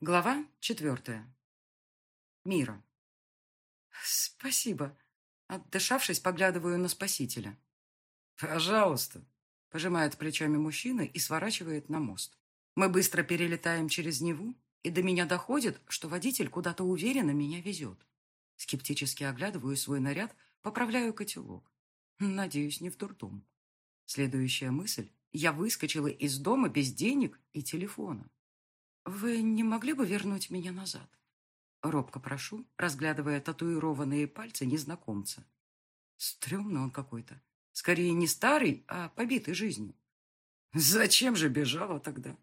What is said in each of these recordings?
Глава четвертая. Мира. Спасибо. Отдышавшись, поглядываю на спасителя. Пожалуйста. Пожимает плечами мужчина и сворачивает на мост. Мы быстро перелетаем через Неву, и до меня доходит, что водитель куда-то уверенно меня везет. Скептически оглядываю свой наряд, поправляю котелок. Надеюсь, не в дурдом. Следующая мысль. Я выскочила из дома без денег и телефона. «Вы не могли бы вернуть меня назад?» Робко прошу, разглядывая татуированные пальцы незнакомца. Стремный он какой-то. Скорее не старый, а побитый жизнью. «Зачем же бежала тогда?»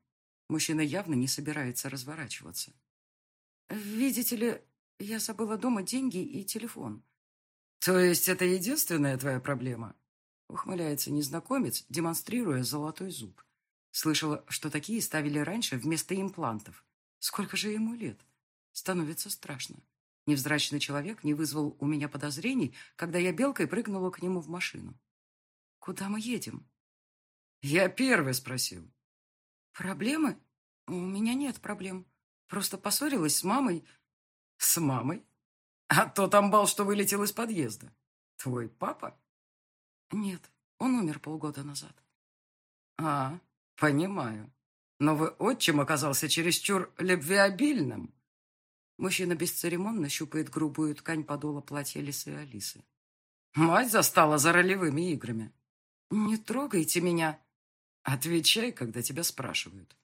Мужчина явно не собирается разворачиваться. «Видите ли, я забыла дома деньги и телефон». «То есть это единственная твоя проблема?» Ухмыляется незнакомец, демонстрируя золотой зуб. Слышала, что такие ставили раньше вместо имплантов. Сколько же ему лет? Становится страшно. Невзрачный человек не вызвал у меня подозрений, когда я белкой прыгнула к нему в машину. «Куда мы едем?» «Я первый спросил». «Проблемы? У меня нет проблем. Просто поссорилась с мамой». «С мамой? А тот амбал, что вылетел из подъезда. Твой папа?» «Нет, он умер полгода назад». «А, «Понимаю. Но вы отчим оказался чересчур любвеобильным». Мужчина бесцеремонно щупает грубую ткань подола платья Лисы Алисы. «Мать застала за ролевыми играми». «Не трогайте меня». «Отвечай, когда тебя спрашивают».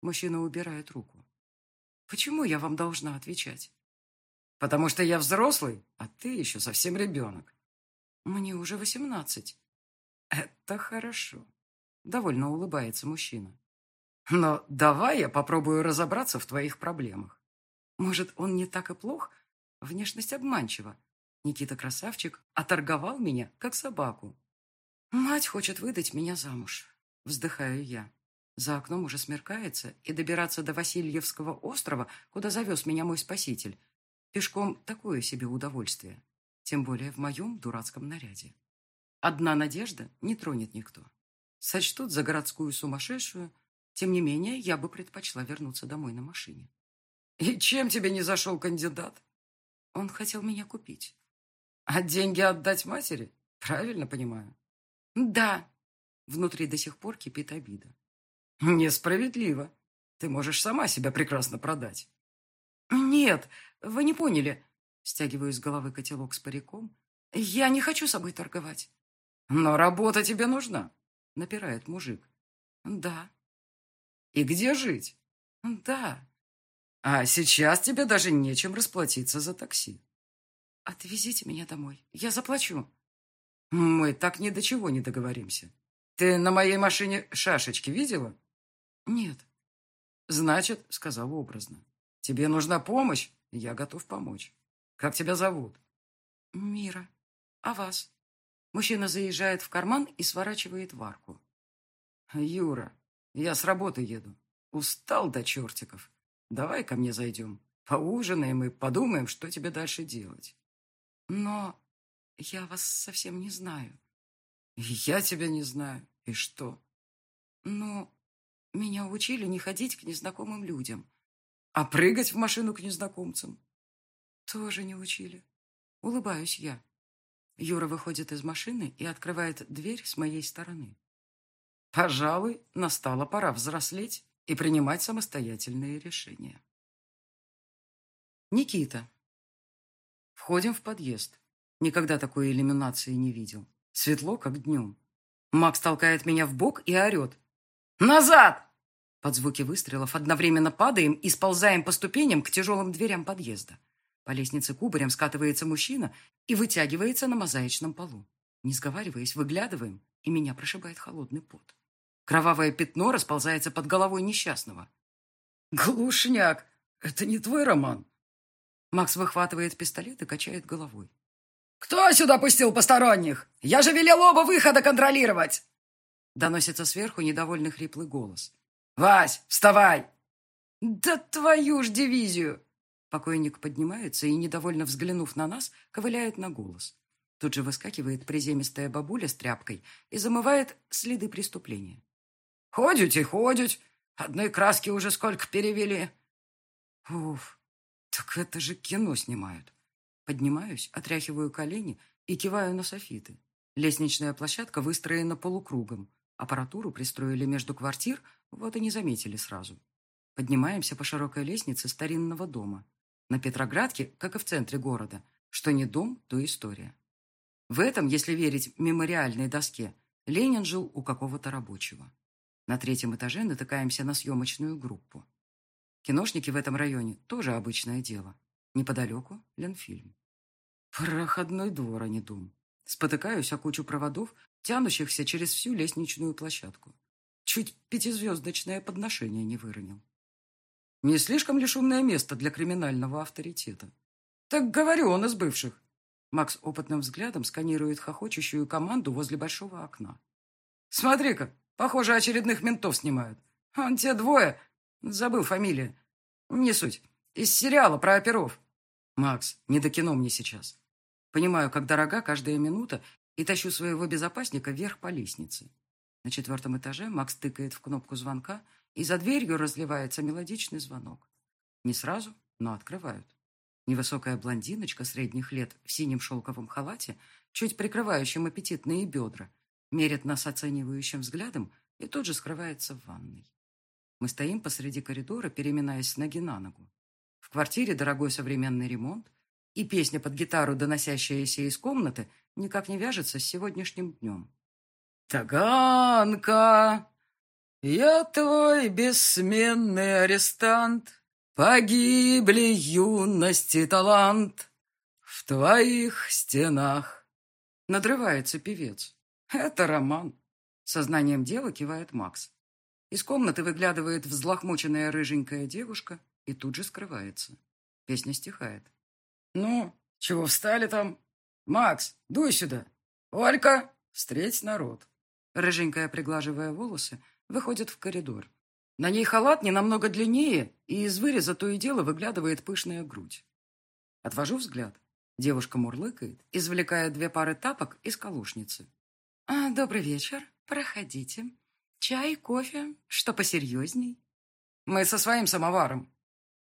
Мужчина убирает руку. «Почему я вам должна отвечать?» «Потому что я взрослый, а ты еще совсем ребенок». «Мне уже восемнадцать». «Это хорошо». Довольно улыбается мужчина. Но давай я попробую разобраться в твоих проблемах. Может, он не так и плох? Внешность обманчива. Никита красавчик оторговал меня, как собаку. Мать хочет выдать меня замуж. Вздыхаю я. За окном уже смеркается, и добираться до Васильевского острова, куда завез меня мой спаситель, пешком такое себе удовольствие. Тем более в моем дурацком наряде. Одна надежда не тронет никто сочтут за городскую сумасшедшую. Тем не менее, я бы предпочла вернуться домой на машине. И чем тебе не зашел кандидат? Он хотел меня купить. А деньги отдать матери? Правильно понимаю? Да. Внутри до сих пор кипит обида. Несправедливо. Ты можешь сама себя прекрасно продать. Нет, вы не поняли. Стягиваю с головы котелок с париком. Я не хочу собой торговать. Но работа тебе нужна. — напирает мужик. «Да». «И где жить?» «Да». «А сейчас тебе даже нечем расплатиться за такси». «Отвезите меня домой, я заплачу». «Мы так ни до чего не договоримся. Ты на моей машине шашечки видела?» «Нет». «Значит, — сказал образно, — тебе нужна помощь, я готов помочь. Как тебя зовут?» «Мира. А вас?» Мужчина заезжает в карман и сворачивает в арку. «Юра, я с работы еду. Устал до чертиков. Давай ко мне зайдем. Поужинаем и подумаем, что тебе дальше делать». «Но я вас совсем не знаю». «Я тебя не знаю. И что?» «Ну, меня учили не ходить к незнакомым людям». «А прыгать в машину к незнакомцам?» «Тоже не учили». Улыбаюсь я. Юра выходит из машины и открывает дверь с моей стороны. Пожалуй, настала пора взрослеть и принимать самостоятельные решения. Никита. Входим в подъезд. Никогда такой иллюминации не видел. Светло, как днем. Макс толкает меня в бок и орет. «Назад!» Под звуки выстрелов одновременно падаем и сползаем по ступеням к тяжелым дверям подъезда. По лестнице кубарем скатывается мужчина и вытягивается на мозаичном полу. Не сговариваясь, выглядываем, и меня прошибает холодный пот. Кровавое пятно расползается под головой несчастного. «Глушняк! Это не твой роман!» Макс выхватывает пистолет и качает головой. «Кто сюда пустил посторонних? Я же велел оба выхода контролировать!» Доносится сверху недовольный хриплый голос. «Вась, вставай!» «Да твою ж дивизию!» Покойник поднимается и, недовольно взглянув на нас, ковыляет на голос. Тут же выскакивает приземистая бабуля с тряпкой и замывает следы преступления. «Ходите, ходите. Одной краски уже сколько перевели». Уф, так это же кино снимают. Поднимаюсь, отряхиваю колени и киваю на софиты. Лестничная площадка выстроена полукругом. Аппаратуру пристроили между квартир, вот и не заметили сразу. Поднимаемся по широкой лестнице старинного дома. На Петроградке, как и в центре города, что не дом, то история. В этом, если верить мемориальной доске, Ленин жил у какого-то рабочего. На третьем этаже натыкаемся на съемочную группу. Киношники в этом районе тоже обычное дело. Неподалеку Ленфильм. Проходной двор, а не дом. Спотыкаюсь о кучу проводов, тянущихся через всю лестничную площадку. Чуть пятизвездочное подношение не выронил. Не слишком ли шумное место для криминального авторитета? Так говорю, он из бывших. Макс опытным взглядом сканирует хохочущую команду возле большого окна. Смотри-ка, похоже, очередных ментов снимают. Он те двое, забыл фамилия. Не суть. Из сериала про оперов. Макс, не до кино мне сейчас. Понимаю, как дорога каждая минута, и тащу своего безопасника вверх по лестнице. На четвертом этаже Макс тыкает в кнопку звонка, и за дверью разливается мелодичный звонок. Не сразу, но открывают. Невысокая блондиночка средних лет в синем шелковом халате, чуть прикрывающем аппетитные бедра, мерит нас оценивающим взглядом и тут же скрывается в ванной. Мы стоим посреди коридора, переминаясь с ноги на ногу. В квартире дорогой современный ремонт, и песня под гитару, доносящаяся из комнаты, никак не вяжется с сегодняшним днем. «Таганка, я твой бессменный арестант, Погибли юность талант В твоих стенах». Надрывается певец. «Это роман», — сознанием дела кивает Макс. Из комнаты выглядывает взлохмоченная рыженькая девушка и тут же скрывается. Песня стихает. «Ну, чего встали там? Макс, дуй сюда! Олька, встреть народ!» Рыженькая, приглаживая волосы, выходит в коридор. На ней халат не намного длиннее, и из выреза то и дело выглядывает пышная грудь. Отвожу взгляд. Девушка мурлыкает, извлекая две пары тапок из колушницы. А, «Добрый вечер. Проходите. Чай, кофе, что посерьезней?» «Мы со своим самоваром».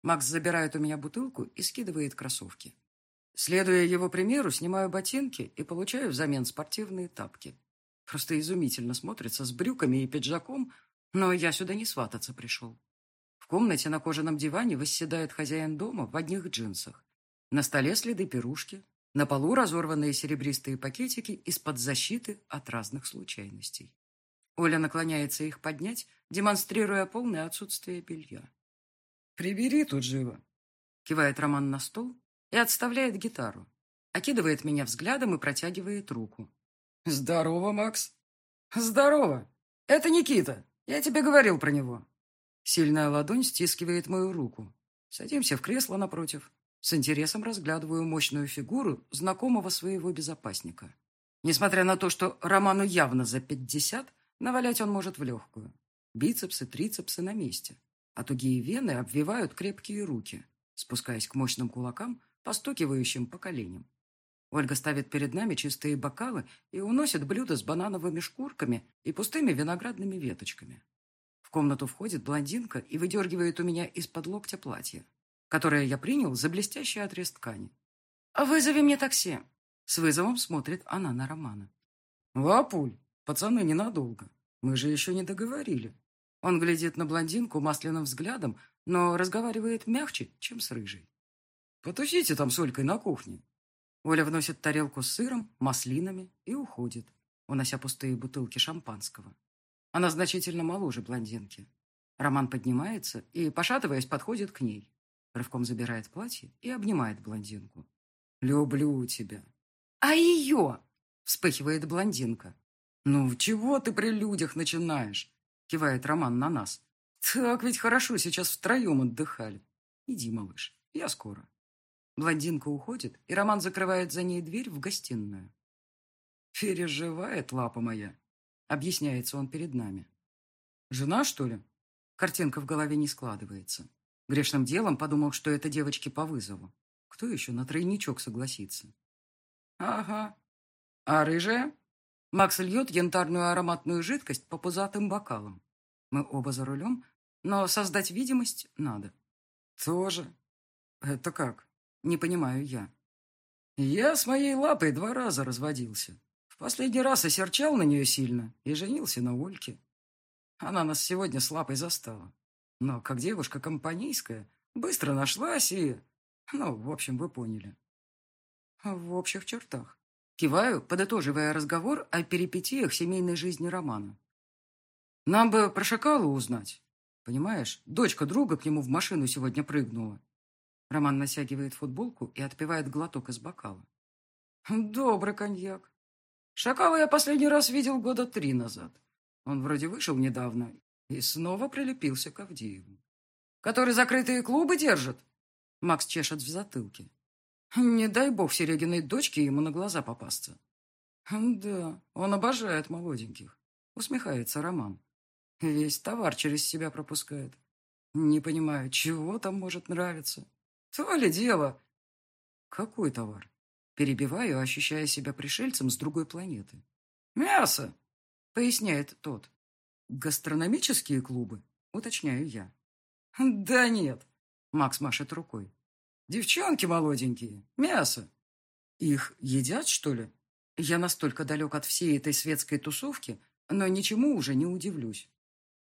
Макс забирает у меня бутылку и скидывает кроссовки. Следуя его примеру, снимаю ботинки и получаю взамен спортивные тапки. Просто изумительно смотрится с брюками и пиджаком, но я сюда не свататься пришел. В комнате на кожаном диване восседает хозяин дома в одних джинсах. На столе следы пирушки, на полу разорванные серебристые пакетики из-под защиты от разных случайностей. Оля наклоняется их поднять, демонстрируя полное отсутствие белья. «Прибери тут живо!» Кивает Роман на стол, и отставляет гитару. Окидывает меня взглядом и протягивает руку. «Здорово, Макс!» «Здорово! Это Никита! Я тебе говорил про него!» Сильная ладонь стискивает мою руку. Садимся в кресло напротив. С интересом разглядываю мощную фигуру знакомого своего безопасника. Несмотря на то, что Роману явно за пятьдесят, навалять он может в легкую. Бицепсы, трицепсы на месте, а тугие вены обвивают крепкие руки. Спускаясь к мощным кулакам, постукивающим по коленям. Ольга ставит перед нами чистые бокалы и уносит блюдо с банановыми шкурками и пустыми виноградными веточками. В комнату входит блондинка и выдергивает у меня из-под локтя платье, которое я принял за блестящий отрез ткани. «Вызови мне такси!» С вызовом смотрит она на Романа. «Лапуль, пацаны ненадолго. Мы же еще не договорили». Он глядит на блондинку масляным взглядом, но разговаривает мягче, чем с рыжей. Потусите там с Олькой на кухне. Оля вносит тарелку с сыром, маслинами и уходит, унося пустые бутылки шампанского. Она значительно моложе блондинки. Роман поднимается и, пошатываясь, подходит к ней. Рывком забирает платье и обнимает блондинку. «Люблю тебя». «А ее?» — вспыхивает блондинка. «Ну, чего ты при людях начинаешь?» — кивает Роман на нас. «Так ведь хорошо сейчас втроем отдыхали. Иди, малыш, я скоро». Блондинка уходит, и Роман закрывает за ней дверь в гостиную. «Переживает лапа моя», — объясняется он перед нами. «Жена, что ли?» Картинка в голове не складывается. Грешным делом подумал, что это девочки по вызову. Кто еще на тройничок согласится? «Ага. А рыжая?» Макс льет янтарную ароматную жидкость по пузатым бокалам. Мы оба за рулем, но создать видимость надо. Тоже? Это как? Не понимаю я. Я с моей лапой два раза разводился. В последний раз осерчал на нее сильно и женился на Ольке. Она нас сегодня с лапой застала. Но как девушка компанейская, быстро нашлась и... Ну, в общем, вы поняли. В общих чертах. Киваю, подытоживая разговор о перипетиях семейной жизни Романа. Нам бы про шакала узнать. Понимаешь, дочка друга к нему в машину сегодня прыгнула. Роман натягивает футболку и отпивает глоток из бокала. Добрый коньяк. Шакала я последний раз видел года три назад. Он вроде вышел недавно и снова прилепился к Авдееву. Который закрытые клубы держит? Макс чешет в затылке. Не дай бог Серегиной дочке ему на глаза попасться. Да, он обожает молоденьких. Усмехается Роман. Весь товар через себя пропускает. Не понимаю, чего там может нравиться. То ли дело. Какой товар? Перебиваю, ощущая себя пришельцем с другой планеты. Мясо, поясняет тот. Гастрономические клубы, уточняю я. Да нет, Макс машет рукой. Девчонки молоденькие, мясо. Их едят, что ли? Я настолько далек от всей этой светской тусовки, но ничему уже не удивлюсь.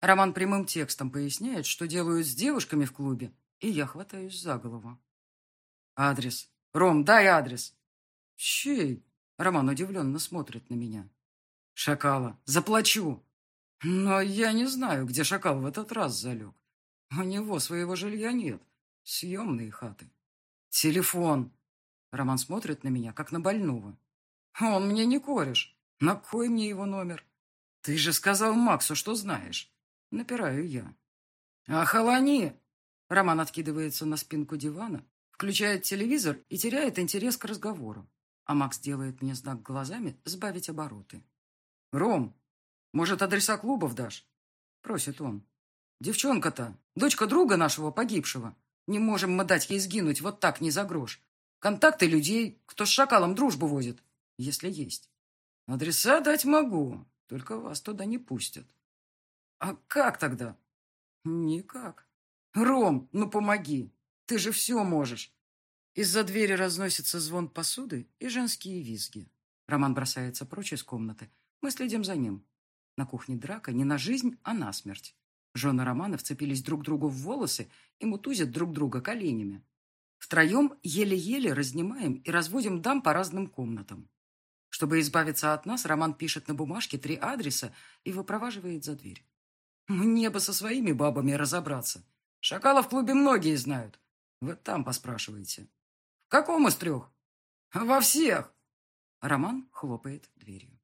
Роман прямым текстом поясняет, что делают с девушками в клубе, и я хватаюсь за голову. Адрес. Ром, дай адрес. Чей? Роман удивленно смотрит на меня. Шакала. Заплачу. Но я не знаю, где шакал в этот раз залег. У него своего жилья нет. Съемные хаты. Телефон. Роман смотрит на меня, как на больного. Он мне не кореш. На кой мне его номер? Ты же сказал Максу, что знаешь. Напираю я. Охолони! Роман откидывается на спинку дивана, включает телевизор и теряет интерес к разговору. А Макс делает мне знак глазами сбавить обороты. «Ром, может, адреса клубов дашь?» Просит он. «Девчонка-то, дочка друга нашего погибшего. Не можем мы дать ей сгинуть вот так, не за грош. Контакты людей, кто с шакалом дружбу возит, если есть. Адреса дать могу, только вас туда не пустят. А как тогда? Никак. Ром, ну помоги. Ты же все можешь. Из-за двери разносится звон посуды и женские визги. Роман бросается прочь из комнаты. Мы следим за ним. На кухне драка не на жизнь, а на смерть. Жены Романа вцепились друг другу в волосы и мутузят друг друга коленями. Втроем еле-еле разнимаем и разводим дам по разным комнатам. Чтобы избавиться от нас, Роман пишет на бумажке три адреса и выпроваживает за дверь. Мне бы со своими бабами разобраться. Шакала в клубе многие знают. Вы там поспрашиваете. В каком из трех? Во всех. Роман хлопает дверью.